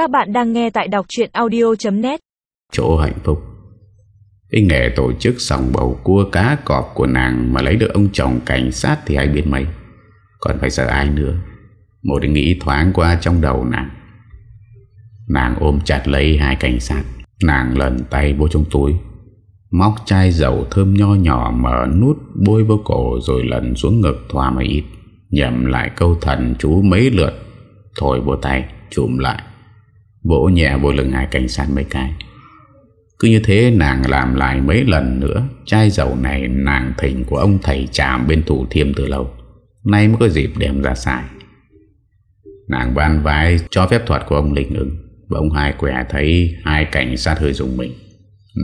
Các bạn đang nghe tại đọc chuyện audio.net Chỗ hạnh phúc. Cái nghề tổ chức sòng bầu cua cá cọp của nàng Mà lấy được ông chồng cảnh sát thì ai biết mấy. Còn phải sợ ai nữa? Một nghĩ thoáng qua trong đầu nàng. Nàng ôm chặt lấy hai cảnh sát. Nàng lần tay vô trong túi. Móc chai dầu thơm nho nhỏ Mở nút bôi vô cổ Rồi lần xuống ngực thoa mà ít. Nhầm lại câu thần chú mấy lượt. Thổi vô tay, chụm lại. Vỗ nhẹ vô lưng hai cảnh sát mấy cái. Cứ như thế nàng làm lại mấy lần nữa, Chai dầu này nàng thỉnh của ông thầy chạm bên thủ thiêm từ lâu. Nay mới có dịp đem ra xài. Nàng van vai cho phép thuật của ông linh ứng. Và ông hai quẻ thấy hai cảnh sát hơi dùng mình.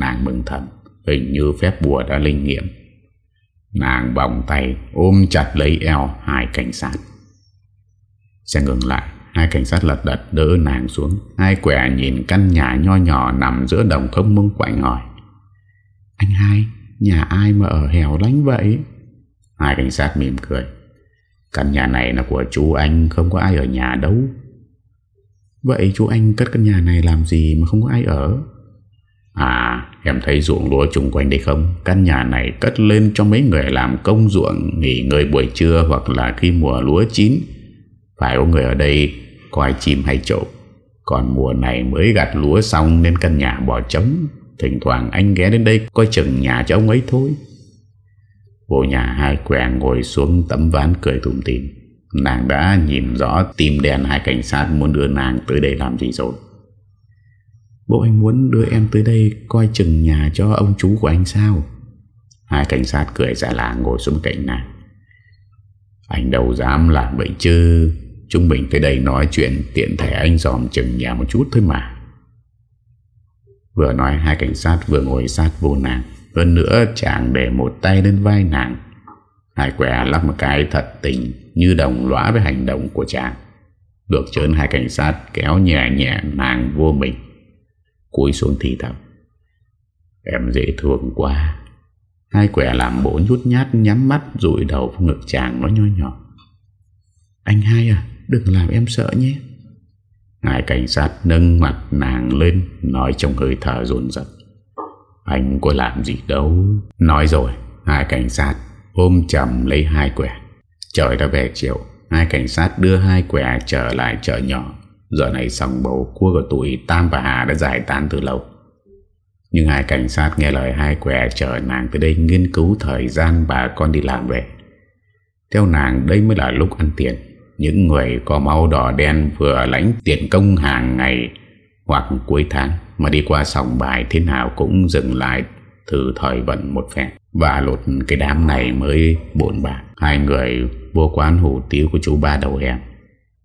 Nàng mừng thầm, Hình như phép bùa đã linh nghiệm. Nàng vòng tay ôm chặt lấy eo hai cảnh sát. Xe ngừng lại. Hai cảnh sát lật đật đỡ nàng xuống. Hai quẻ nhìn căn nhà nho nhỏ Nằm giữa đồng không mông quạnh hỏi. Anh hai, Nhà ai mà ở hẻo lánh vậy? Hai cảnh sát mỉm cười. Căn nhà này là của chú anh, Không có ai ở nhà đâu. Vậy chú anh cất căn nhà này làm gì Mà không có ai ở? À em thấy ruộng lúa chung quanh đây không? Căn nhà này cất lên cho mấy người làm công ruộng, Nghỉ ngơi buổi trưa Hoặc là khi mùa lúa chín. Phải có người ở đây Coi chim hay trộm. Còn mùa này mới gặt lúa xong Nên căn nhà bỏ trống. Thỉnh thoảng anh ghé đến đây coi chừng nhà cho ông ấy thôi. Vô nhà hai quẻ ngồi xuống tấm ván cười tùm tìm. Nàng đã nhìn rõ tìm đèn hai cảnh sát muốn đưa nàng tới đây làm gì rồi. Bộ anh muốn đưa em tới đây coi chừng nhà cho ông chú của anh sao? Hai cảnh sát cười giả lạ ngồi xuống cạnh nàng. Anh đâu dám làm vậy chứ? Chúng mình tới đây nói chuyện, tiện thể anh dòm chừng nhà một chút thôi mà. Vừa nói, hai cảnh sát vừa ngồi sát vô nàng. Hơn nữa, chàng để một tay lên vai nàng. Hai quẻ lắp một cái thật tình, Như đồng lõa với hành động của chàng. Được trơn hai cảnh sát kéo nhẹ nhẹ nàng vô mình. Cúi xuống thì thầm, Em dễ thương quá. Hai quẻ làm bộ nhút nhát Nhắm mắt, rụi đầu vào ngực chàng nó nho nhỏ, Anh hai à Đừng làm em sợ nhé. Hai cảnh sát nâng mặt nàng lên, Nói trong hơi thở rồn rập Anh có làm gì đâu. Nói rồi, Hai cảnh sát ôm chầm lấy hai quẻ. Trời đã về chiều, Hai cảnh sát đưa hai quẻ trở lại chợ nhỏ. Giờ này sòng bầu cua của tụi Tam và Hà đã giải tán từ lâu. Nhưng hai cảnh sát nghe lời hai quẻ chở nàng tới đây nghiên cứu thời gian bà con đi làm về. Theo nàng, đây mới là lúc ăn tiền. Những người có máu đỏ đen vừa lãnh tiền công hàng ngày hoặc cuối tháng Mà đi qua sòng bài thế nào cũng dừng lại thử thời vận một phen. Và lột cái đám này mới bộn bạc. Hai người vô quán hủ tiếu của chú ba đầu hẻm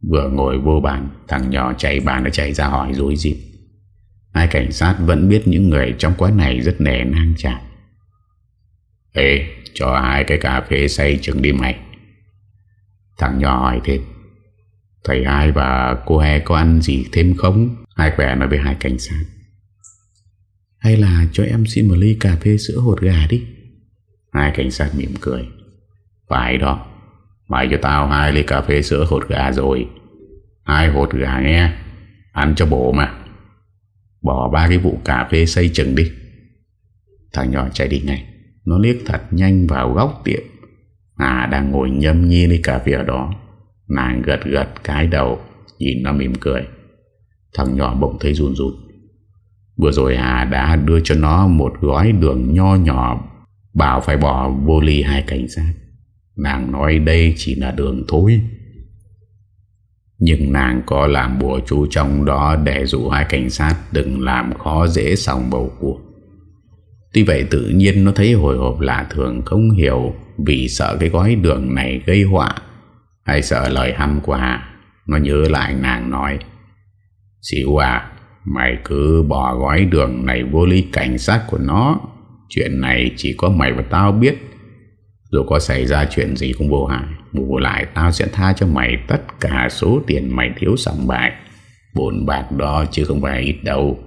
Vừa ngồi vô bàn, Thằng nhỏ chạy bàn đã chạy ra hỏi dối dịp Hai cảnh sát vẫn biết những người trong quán này rất nề nang chạm Ê, cho hai cái cà phê say chừng đi mày. Thằng nhỏ hỏi thêm, Thầy hai và cô hè có ăn gì thêm không? Hai khỏe nói với hai cảnh sát, Hay là cho em xin một ly cà phê sữa hột gà đi. Hai cảnh sát mỉm cười, Phải đó, Mày cho tao hai ly cà phê sữa hột gà rồi. Hai hột gà nghe, Ăn cho bổ mà. Bỏ ba cái vụ cà phê xây chừng đi. Thằng nhỏ chạy đi ngay, Nó liếc thật nhanh vào góc tiệm. Hà đang ngồi nhâm nhi ly cà phê ở đó. Nàng gật gật cái đầu Nhìn nó mỉm cười. Thằng nhỏ bỗng thấy run run. Vừa rồi Hà đã đưa cho nó Một gói đường nho nhỏ Bảo phải bỏ vô ly hai cảnh sát Nàng nói đây chỉ là đường thối, Nhưng nàng có làm bùa chú trong đó Để dụ hai cảnh sát Đừng làm khó dễ sòng bầu cuộc Tuy vậy tự nhiên nó thấy hồi hộp lạ thường Không hiểu vì sợ cái gói đường này gây họa. Hay sợ lời hăm của Hà Nó nhớ lại nàng nói Xíu à Mày cứ bỏ gói đường này vô ly cảnh sát của nó. Chuyện này chỉ có mày và tao biết. Dù có xảy ra chuyện gì cũng vô hại. Bù lại tao sẽ tha cho mày Tất cả số tiền mày thiếu sòng bài Bồn bạc đó chứ không phải ít đâu.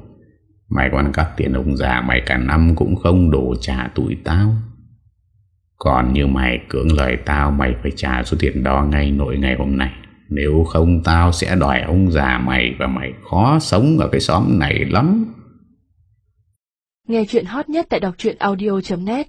Mày còn cắt tiền ông già Mày cả năm cũng không đủ trả tụi tao. Còn như mày cưỡng lời tao, Mày phải trả số tiền đó ngay nội ngày hôm nay. Nếu không, tao sẽ đòi ông già mày Và mày khó sống ở cái xóm này lắm. Nghe chuyện hot nhất tại đọc audio.net